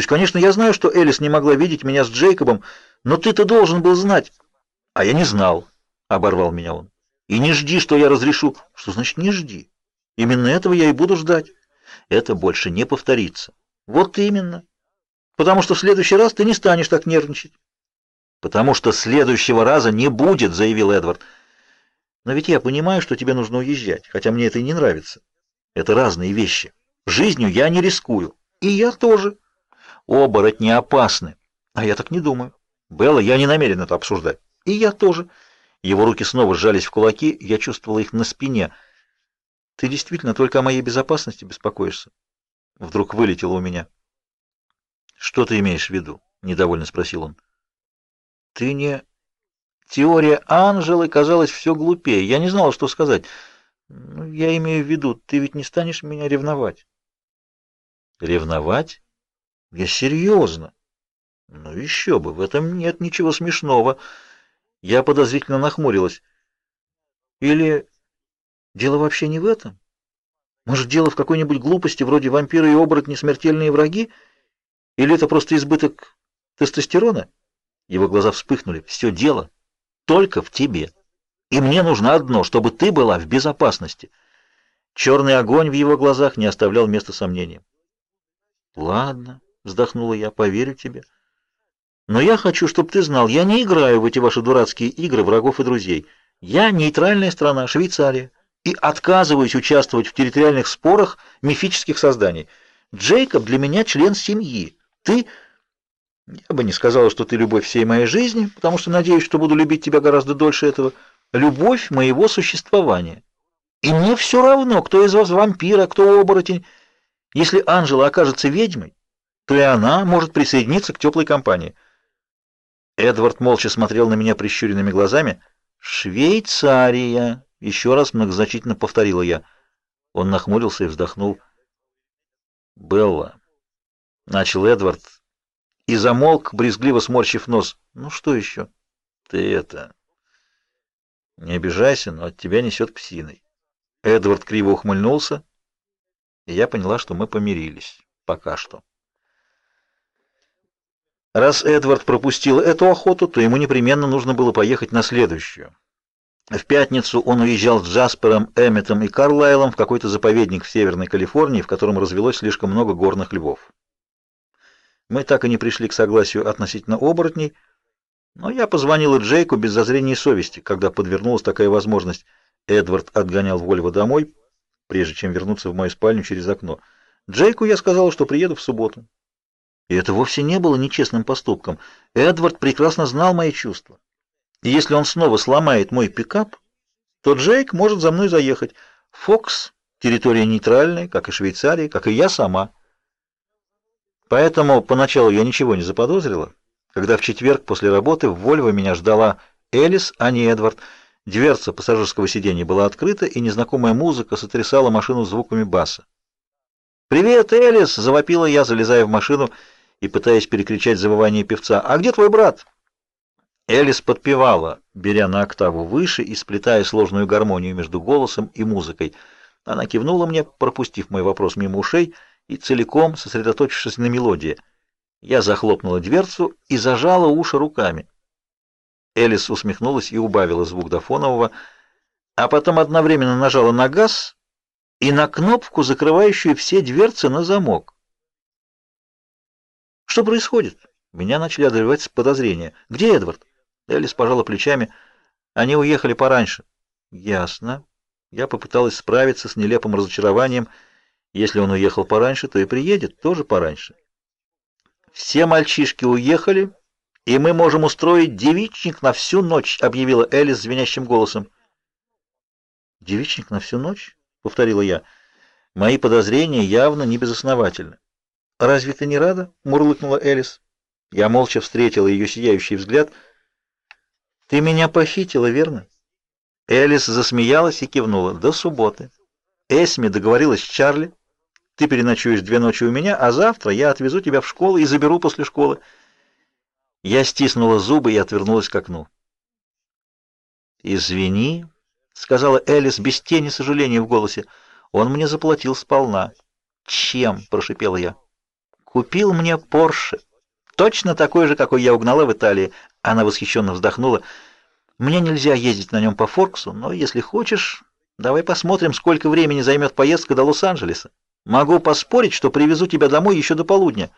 есть, конечно, я знаю, что Элис не могла видеть меня с Джейкобом, но ты-то должен был знать. А я не знал, оборвал меня он. И не жди, что я разрешу. Что значит не жди? Именно этого я и буду ждать. Это больше не повторится. Вот именно. Потому что в следующий раз ты не станешь так нервничать. Потому что следующего раза не будет, заявил Эдвард. Но ведь я понимаю, что тебе нужно уезжать, хотя мне это и не нравится. Это разные вещи. Жизнью я не рискую. И я тоже. Оборотни опасны. А я так не думаю. Белла, я не намерен это обсуждать. И я тоже. Его руки снова сжались в кулаки, я чувствовала их на спине. Ты действительно только о моей безопасности беспокоишься? Вдруг вылетело у меня. Что ты имеешь в виду? недовольно спросил он. Ты не Теория Анжелы казалась все глупее. Я не знала, что сказать. Ну, я имею в виду, ты ведь не станешь меня ревновать. Ревновать? Я серьезно. Ну еще бы, в этом нет ничего смешного. Я подозрительно нахмурилась. Или дело вообще не в этом? Может, дело в какой-нибудь глупости, вроде вампиры и оборотни смертельные враги? Или это просто избыток тестостерона? Его глаза вспыхнули. Все дело только в тебе. И мне нужно одно, чтобы ты была в безопасности. Черный огонь в его глазах не оставлял места сомнениям. Ладно, вздохнула я, поверю тебе. Но я хочу, чтобы ты знал, я не играю в эти ваши дурацкие игры врагов и друзей. Я нейтральная страна, Швейцария, и отказываюсь участвовать в территориальных спорах мифических созданий. Джейкоб для меня член семьи. Ты я бы не сказала, что ты любовь всей моей жизни, потому что надеюсь, что буду любить тебя гораздо дольше этого. Любовь моего существования. И мне все равно, кто из вас вампир, а кто оборотень. Если Анжела окажется ведьмой, то и она может присоединиться к теплой компании. Эдвард молча смотрел на меня прищуренными глазами. «Швейцария!» — еще раз многозначительно повторила я. Он нахмурился и вздохнул. «Белла!» — начал Эдвард и замолк, брезгливо сморщив нос. «Ну что еще?» «Ты это...» «Не обижайся, но от тебя несет псиной». Эдвард криво ухмыльнулся, и я поняла, что мы помирились. Пока что. Раз Эдвард пропустил эту охоту, то ему непременно нужно было поехать на следующую. В пятницу он уезжал с Джаспером, Эмметом и Карлайлом в какой-то заповедник в Северной Калифорнии, в котором развелось слишком много горных львов. Мы так и не пришли к согласию относительно оборотней, но я позвонила Джейку без зазрения совести, когда подвернулась такая возможность. Эдвард отгонял Вольво домой, прежде чем вернуться в мою спальню через окно. Джейку я сказала, что приеду в субботу. И это вовсе не было нечестным поступком. Эдвард прекрасно знал мои чувства. И если он снова сломает мой пикап, то Джейк может за мной заехать. Фокс — территория нейтральная, как и Швейцария, как и я сама. Поэтому поначалу я ничего не заподозрила, когда в четверг после работы в Вольво меня ждала Элис, а не Эдвард. Дверца пассажирского сиденья была открыта, и незнакомая музыка сотрясала машину звуками баса. «Привет, Элис!» — завопила я, залезая в машину и пытаясь перекричать завывание певца. «А где твой брат?» Элис подпевала, беря на октаву выше и сплетая сложную гармонию между голосом и музыкой. Она кивнула мне, пропустив мой вопрос мимо ушей — и целиком сосредоточившись на мелодии. Я захлопнула дверцу и зажала уши руками. Элис усмехнулась и убавила звук до фонового, а потом одновременно нажала на газ и на кнопку, закрывающую все дверцы на замок. Что происходит? Меня начали одолевать подозрения. Где Эдвард? Элис пожала плечами. Они уехали пораньше. Ясно. Я попыталась справиться с нелепым разочарованием. Если он уехал пораньше, то и приедет тоже пораньше. Все мальчишки уехали, и мы можем устроить девичник на всю ночь, объявила Элис звенящим голосом. Девичник на всю ночь? повторила я. Мои подозрения явно не безосновательны. Разве ты не рада? мурлыкнула Элис. Я молча встретила ее сияющий взгляд. Ты меня похитила, верно? Элис засмеялась и кивнула. До субботы. Эсми договорилась с Чарли. Ты переночуешь две ночи у меня, а завтра я отвезу тебя в школу и заберу после школы. Я стиснула зубы и отвернулась к окну. Извини, сказала Элис без тени сожаления в голосе. Он мне заплатил сполна. Чем? прошипела я. Купил мне Порше. Точно такой же, какой я угнала в Италии. Она восхищенно вздохнула. Мне нельзя ездить на нем по Форксу, но если хочешь, давай посмотрим, сколько времени займет поездка до Лос-Анджелеса. Могу поспорить, что привезу тебя домой еще до полудня.